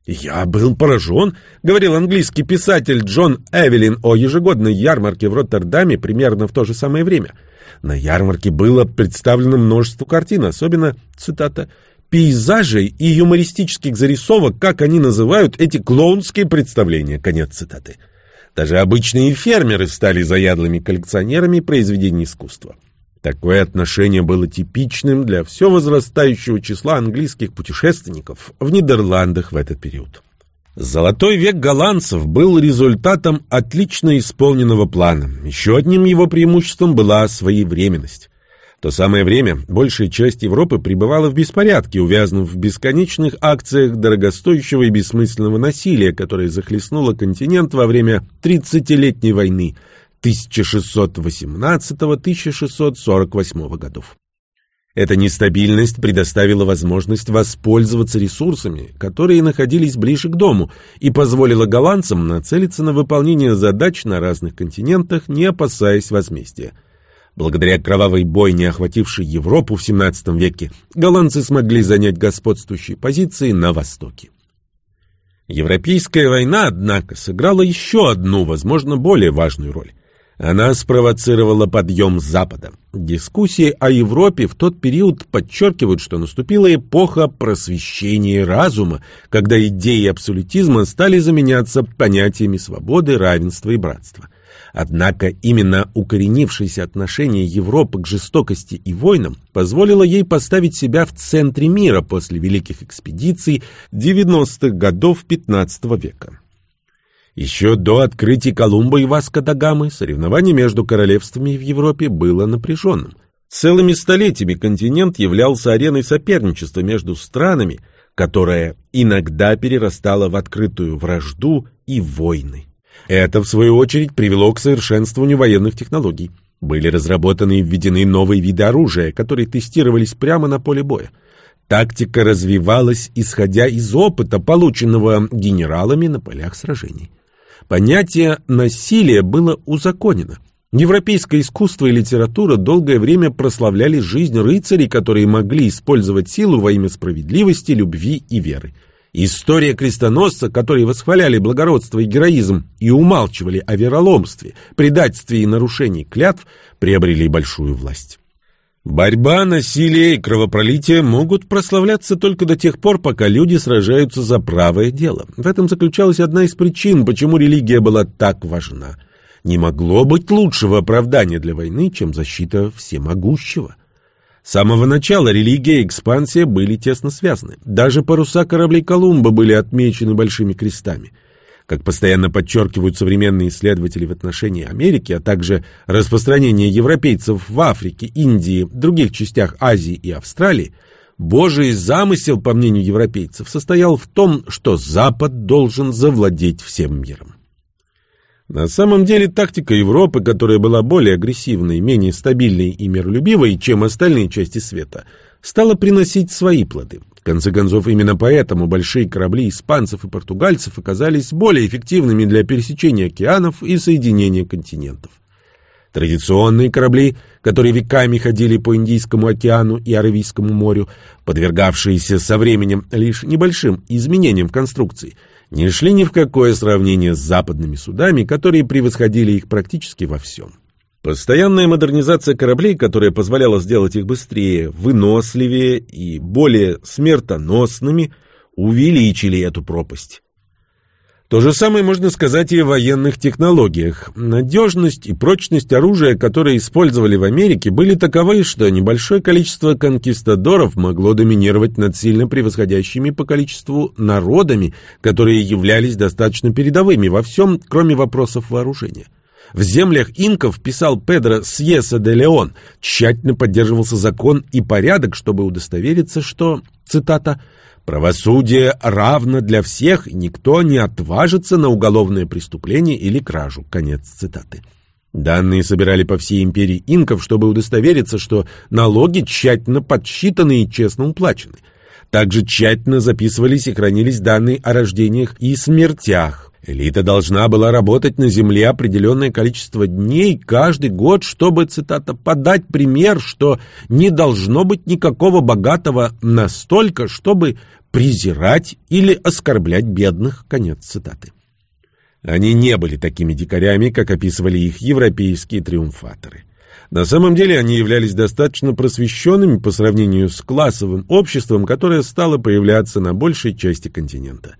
«Я был поражен», — говорил английский писатель Джон Эвелин о ежегодной ярмарке в Роттердаме примерно в то же самое время. На ярмарке было представлено множество картин, особенно, цитата, «пейзажей и юмористических зарисовок, как они называют эти клоунские представления», конец цитаты. Даже обычные фермеры стали заядлыми коллекционерами произведений искусства. Такое отношение было типичным для все возрастающего числа английских путешественников в Нидерландах в этот период. Золотой век голландцев был результатом отлично исполненного плана. Еще одним его преимуществом была своевременность. В то самое время большая часть Европы пребывала в беспорядке, увязнув в бесконечных акциях дорогостоящего и бессмысленного насилия, которое захлестнуло континент во время 30-летней войны – 1618-1648 годов. Эта нестабильность предоставила возможность воспользоваться ресурсами, которые находились ближе к дому, и позволила голландцам нацелиться на выполнение задач на разных континентах, не опасаясь возмездия. Благодаря кровавой бойне, охватившей Европу в XVII веке, голландцы смогли занять господствующие позиции на Востоке. Европейская война, однако, сыграла еще одну, возможно, более важную роль. Она спровоцировала подъем Запада. Дискуссии о Европе в тот период подчеркивают, что наступила эпоха просвещения разума, когда идеи абсолютизма стали заменяться понятиями свободы, равенства и братства. Однако именно укоренившееся отношение Европы к жестокости и войнам позволило ей поставить себя в центре мира после великих экспедиций 90-х годов XV века. Еще до открытия Колумба и Васко да Гамы соревнование между королевствами в Европе было напряженным. Целыми столетиями континент являлся ареной соперничества между странами, которая иногда перерастала в открытую вражду и войны. Это, в свою очередь, привело к совершенствованию военных технологий. Были разработаны и введены новые виды оружия, которые тестировались прямо на поле боя. Тактика развивалась, исходя из опыта, полученного генералами на полях сражений. Понятие насилия было узаконено. Европейское искусство и литература долгое время прославляли жизнь рыцарей, которые могли использовать силу во имя справедливости, любви и веры. История крестоносца, которые восхваляли благородство и героизм и умалчивали о вероломстве, предательстве и нарушении клятв, приобрели большую власть. Борьба, насилие и кровопролитие могут прославляться только до тех пор, пока люди сражаются за правое дело. В этом заключалась одна из причин, почему религия была так важна. Не могло быть лучшего оправдания для войны, чем защита всемогущего. С самого начала религия и экспансия были тесно связаны. Даже паруса кораблей Колумба были отмечены большими крестами – как постоянно подчеркивают современные исследователи в отношении Америки, а также распространение европейцев в Африке, Индии, других частях Азии и Австралии, Божий замысел, по мнению европейцев, состоял в том, что Запад должен завладеть всем миром. На самом деле тактика Европы, которая была более агрессивной, менее стабильной и миролюбивой, чем остальные части света, стала приносить свои плоды конце концов, именно поэтому большие корабли испанцев и португальцев оказались более эффективными для пересечения океанов и соединения континентов. Традиционные корабли, которые веками ходили по Индийскому океану и Аравийскому морю, подвергавшиеся со временем лишь небольшим изменениям в конструкции, не шли ни в какое сравнение с западными судами, которые превосходили их практически во всем. Постоянная модернизация кораблей, которая позволяла сделать их быстрее, выносливее и более смертоносными, увеличили эту пропасть. То же самое можно сказать и о военных технологиях. Надежность и прочность оружия, которые использовали в Америке, были таковы, что небольшое количество конкистадоров могло доминировать над сильно превосходящими по количеству народами, которые являлись достаточно передовыми во всем, кроме вопросов вооружения. В землях инков, писал Педро Сьеса де Леон, тщательно поддерживался закон и порядок, чтобы удостовериться, что, цитата, «правосудие равно для всех, и никто не отважится на уголовное преступление или кражу». Конец цитаты. Данные собирали по всей империи инков, чтобы удостовериться, что налоги тщательно подсчитаны и честно уплачены. Также тщательно записывались и хранились данные о рождениях и смертях. Элита должна была работать на земле определенное количество дней каждый год, чтобы, цитата, «подать пример, что не должно быть никакого богатого настолько, чтобы презирать или оскорблять бедных». Конец цитаты. Они не были такими дикарями, как описывали их европейские триумфаторы. На самом деле они являлись достаточно просвещенными по сравнению с классовым обществом, которое стало появляться на большей части континента.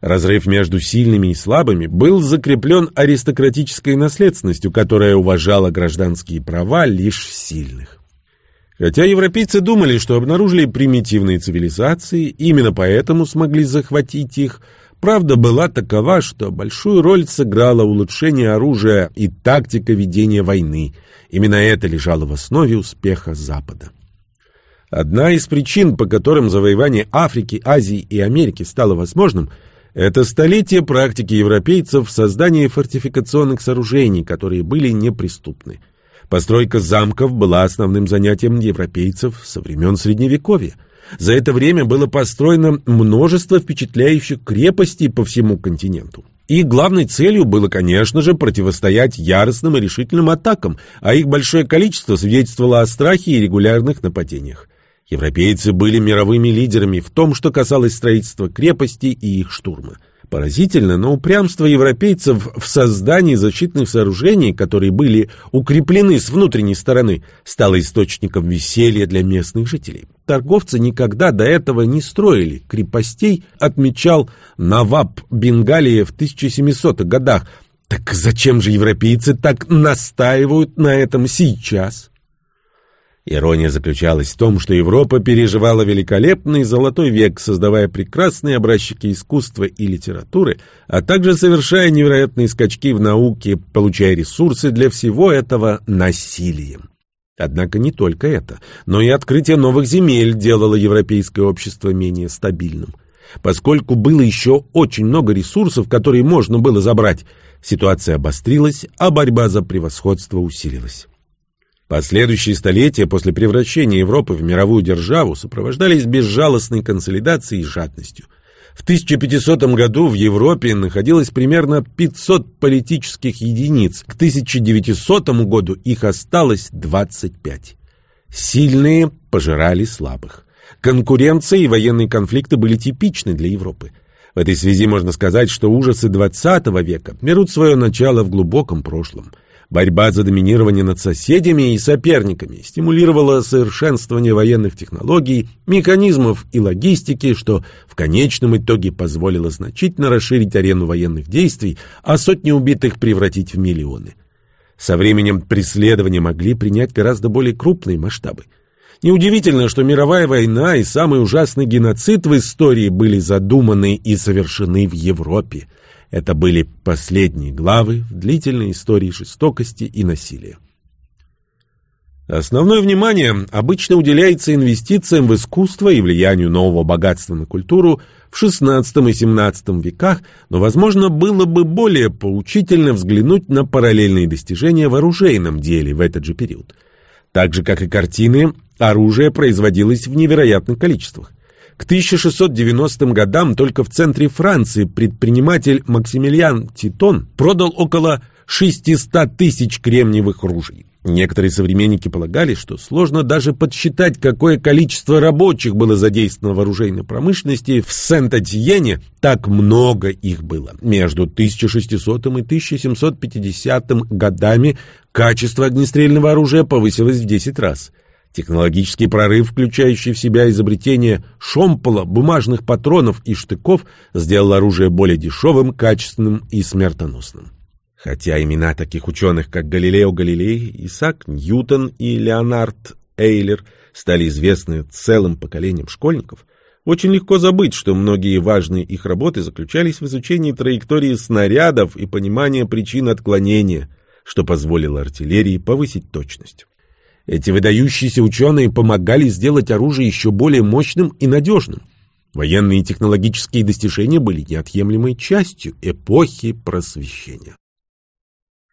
Разрыв между сильными и слабыми был закреплен аристократической наследственностью, которая уважала гражданские права лишь сильных. Хотя европейцы думали, что обнаружили примитивные цивилизации, именно поэтому смогли захватить их – Правда была такова, что большую роль сыграло улучшение оружия и тактика ведения войны. Именно это лежало в основе успеха Запада. Одна из причин, по которым завоевание Африки, Азии и Америки стало возможным, это столетие практики европейцев в создании фортификационных сооружений, которые были неприступны. Постройка замков была основным занятием европейцев со времен Средневековья – за это время было построено множество впечатляющих крепостей по всему континенту. И главной целью было, конечно же, противостоять яростным и решительным атакам, а их большое количество свидетельствовало о страхе и регулярных нападениях. Европейцы были мировыми лидерами в том, что касалось строительства крепостей и их штурма. Поразительно, но упрямство европейцев в создании защитных сооружений, которые были укреплены с внутренней стороны, стало источником веселья для местных жителей. Торговцы никогда до этого не строили крепостей, отмечал Наваб Бенгалия в 1700-х годах. Так зачем же европейцы так настаивают на этом сейчас? Ирония заключалась в том, что Европа переживала великолепный золотой век, создавая прекрасные образчики искусства и литературы, а также совершая невероятные скачки в науке, получая ресурсы для всего этого насилием. Однако не только это, но и открытие новых земель делало европейское общество менее стабильным. Поскольку было еще очень много ресурсов, которые можно было забрать, ситуация обострилась, а борьба за превосходство усилилась. Последующие столетия после превращения Европы в мировую державу сопровождались безжалостной консолидацией и жадностью. В 1500 году в Европе находилось примерно 500 политических единиц, к 1900 году их осталось 25. Сильные пожирали слабых. Конкуренция и военные конфликты были типичны для Европы. В этой связи можно сказать, что ужасы XX века берут свое начало в глубоком прошлом – Борьба за доминирование над соседями и соперниками стимулировала совершенствование военных технологий, механизмов и логистики, что в конечном итоге позволило значительно расширить арену военных действий, а сотни убитых превратить в миллионы. Со временем преследования могли принять гораздо более крупные масштабы. Неудивительно, что мировая война и самый ужасный геноцид в истории были задуманы и совершены в Европе – это были последние главы в длительной истории жестокости и насилия. Основное внимание обычно уделяется инвестициям в искусство и влиянию нового богатства на культуру в XVI и XVII веках, но, возможно, было бы более поучительно взглянуть на параллельные достижения в оружейном деле в этот же период. Так же, как и картины, оружие производилось в невероятных количествах. К 1690 годам только в центре Франции предприниматель Максимилиан Титон продал около 600 тысяч кремниевых ружей. Некоторые современники полагали, что сложно даже подсчитать, какое количество рабочих было задействовано в оружейной промышленности в Сент-Этьене, так много их было. Между 1600 и 1750 годами качество огнестрельного оружия повысилось в 10 раз. Технологический прорыв, включающий в себя изобретение шомпола, бумажных патронов и штыков, сделал оружие более дешевым, качественным и смертоносным. Хотя имена таких ученых, как Галилео Галилей, Исаак Ньютон и Леонард Эйлер стали известны целым поколением школьников, очень легко забыть, что многие важные их работы заключались в изучении траектории снарядов и понимании причин отклонения – что позволило артиллерии повысить точность. Эти выдающиеся ученые помогали сделать оружие еще более мощным и надежным. Военные и технологические достижения были неотъемлемой частью эпохи просвещения.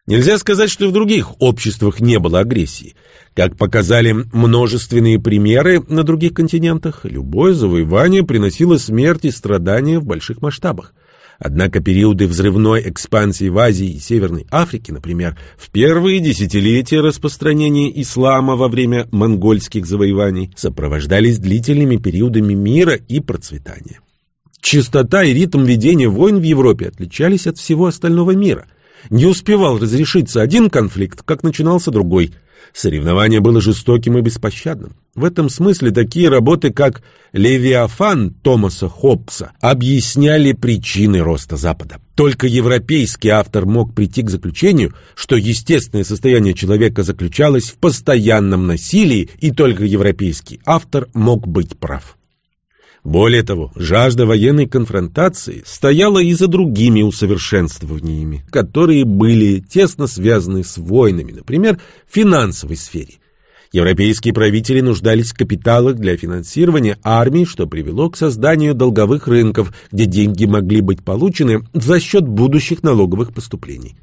Нельзя сказать, что в других обществах не было агрессии. Как показали множественные примеры на других континентах, любое завоевание приносило смерть и страдания в больших масштабах. Однако периоды взрывной экспансии в Азии и Северной Африке, например, в первые десятилетия распространения ислама во время монгольских завоеваний, сопровождались длительными периодами мира и процветания. Частота и ритм ведения войн в Европе отличались от всего остального мира. Не успевал разрешиться один конфликт, как начинался другой – Соревнование было жестоким и беспощадным. В этом смысле такие работы, как «Левиафан» Томаса Хоббса, объясняли причины роста Запада. Только европейский автор мог прийти к заключению, что естественное состояние человека заключалось в постоянном насилии, и только европейский автор мог быть прав. Более того, жажда военной конфронтации стояла и за другими усовершенствованиями, которые были тесно связаны с войнами, например, в финансовой сфере. Европейские правители нуждались в капиталах для финансирования армий, что привело к созданию долговых рынков, где деньги могли быть получены за счет будущих налоговых поступлений.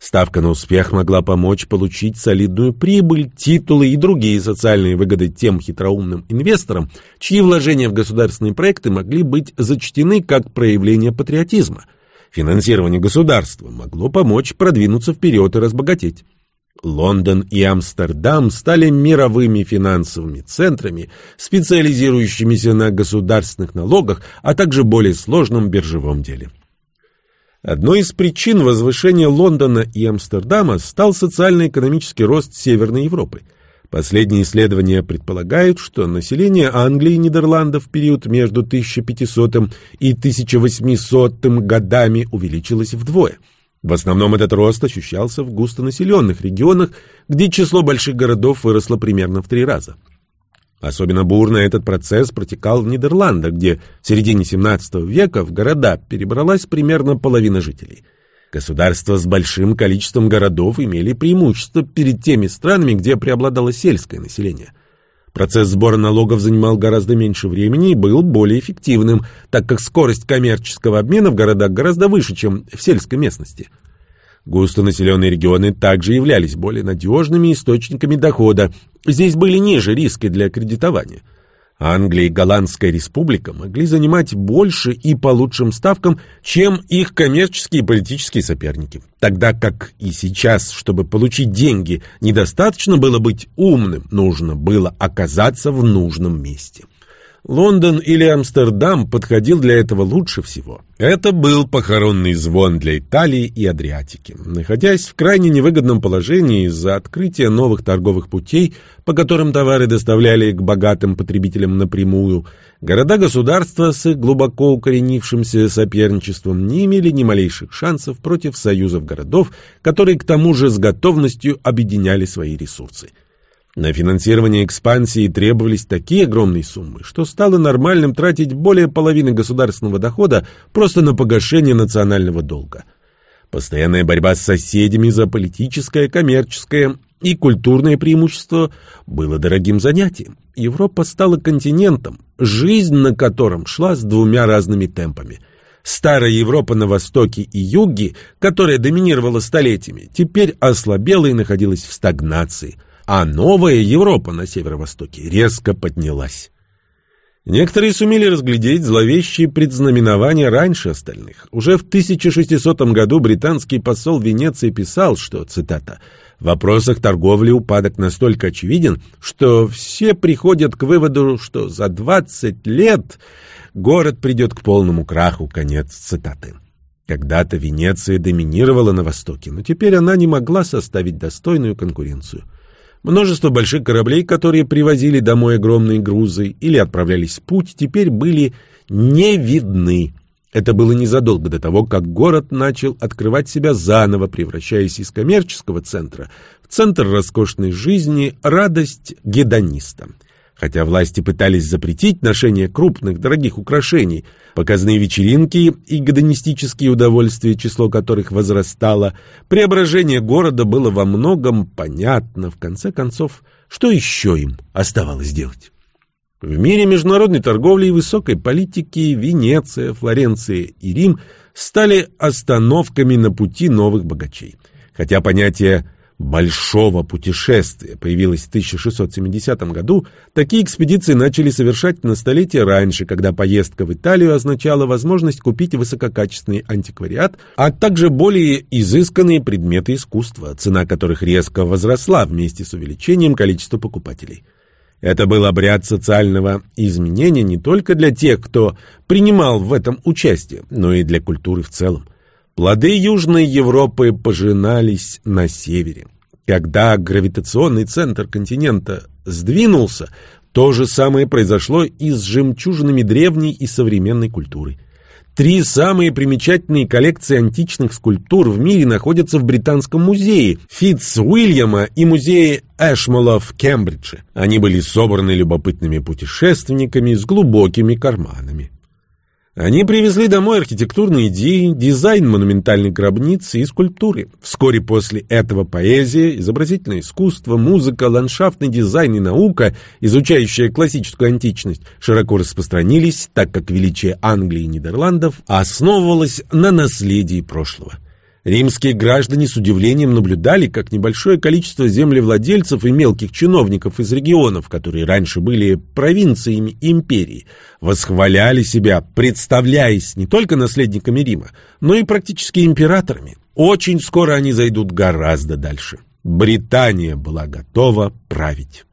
Ставка на успех могла помочь получить солидную прибыль, титулы и другие социальные выгоды тем хитроумным инвесторам, чьи вложения в государственные проекты могли быть зачтены как проявление патриотизма. Финансирование государства могло помочь продвинуться вперед и разбогатеть. Лондон и Амстердам стали мировыми финансовыми центрами, специализирующимися на государственных налогах, а также более сложном биржевом деле. Одной из причин возвышения Лондона и Амстердама стал социально-экономический рост Северной Европы. Последние исследования предполагают, что население Англии и Нидерландов в период между 1500 и 1800 годами увеличилось вдвое. В основном этот рост ощущался в густонаселенных регионах, где число больших городов выросло примерно в три раза. Особенно бурно этот процесс протекал в Нидерландах, где в середине XVII века в города перебралась примерно половина жителей. Государства с большим количеством городов имели преимущество перед теми странами, где преобладало сельское население. Процесс сбора налогов занимал гораздо меньше времени и был более эффективным, так как скорость коммерческого обмена в городах гораздо выше, чем в сельской местности – Густонаселенные регионы также являлись более надежными источниками дохода. Здесь были ниже риски для кредитования. Англия и Голландская республика могли занимать больше и по лучшим ставкам, чем их коммерческие и политические соперники. Тогда как и сейчас, чтобы получить деньги, недостаточно было быть умным, нужно было оказаться в нужном месте. Лондон или Амстердам подходил для этого лучше всего. Это был похоронный звон для Италии и Адриатики. Находясь в крайне невыгодном положении из-за открытия новых торговых путей, по которым товары доставляли к богатым потребителям напрямую, города-государства с глубоко укоренившимся соперничеством не имели ни малейших шансов против союзов городов, которые к тому же с готовностью объединяли свои ресурсы. На финансирование экспансии требовались такие огромные суммы, что стало нормальным тратить более половины государственного дохода просто на погашение национального долга. Постоянная борьба с соседями за политическое, коммерческое и культурное преимущество было дорогим занятием. Европа стала континентом, жизнь на котором шла с двумя разными темпами – Старая Европа на востоке и юге, которая доминировала столетиями, теперь ослабела и находилась в стагнации – а новая Европа на северо-востоке резко поднялась. Некоторые сумели разглядеть зловещие предзнаменования раньше остальных. Уже в 1600 году британский посол Венеции писал, что, цитата, «в вопросах торговли упадок настолько очевиден, что все приходят к выводу, что за 20 лет город придет к полному краху». Конец цитаты. Когда-то Венеция доминировала на Востоке, но теперь она не могла составить достойную конкуренцию. Множество больших кораблей, которые привозили домой огромные грузы или отправлялись в путь, теперь были не видны. Это было незадолго до того, как город начал открывать себя заново, превращаясь из коммерческого центра в центр роскошной жизни, радость гедониста. Хотя власти пытались запретить ношение крупных дорогих украшений, показные вечеринки и гедонистические удовольствия, число которых возрастало, преображение города было во многом понятно. В конце концов, что еще им оставалось делать? В мире международной торговли и высокой политики Венеция, Флоренция и Рим стали остановками на пути новых богачей. Хотя понятие большого путешествия появилось в 1670 году, такие экспедиции начали совершать на столетие раньше, когда поездка в Италию означала возможность купить высококачественный антиквариат, а также более изысканные предметы искусства, цена которых резко возросла вместе с увеличением количества покупателей. Это был обряд социального изменения не только для тех, кто принимал в этом участие, но и для культуры в целом. Плоды Южной Европы пожинались на севере. Когда гравитационный центр континента сдвинулся, то же самое произошло и с жемчужинами древней и современной культуры. Три самые примечательные коллекции античных скульптур в мире находятся в Британском музее Фитц Уильяма и музее Эшмола в Кембридже. Они были собраны любопытными путешественниками с глубокими карманами. Они привезли домой архитектурные идеи, дизайн монументальной гробницы и скульптуры. Вскоре после этого поэзия, изобразительное искусство, музыка, ландшафтный дизайн и наука, изучающая классическую античность, широко распространились, так как величие Англии и Нидерландов основывалось на наследии прошлого. Римские граждане с удивлением наблюдали, как небольшое количество землевладельцев и мелких чиновников из регионов, которые раньше были провинциями империи, восхваляли себя, представляясь не только наследниками Рима, но и практически императорами. Очень скоро они зайдут гораздо дальше. Британия была готова править.